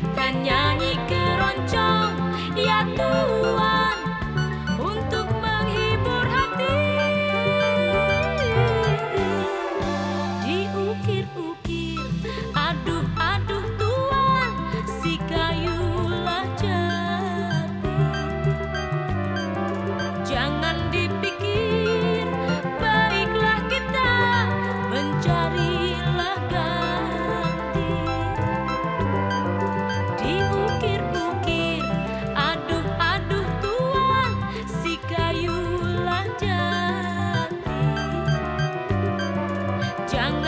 익숙한 양이 끝. Jangan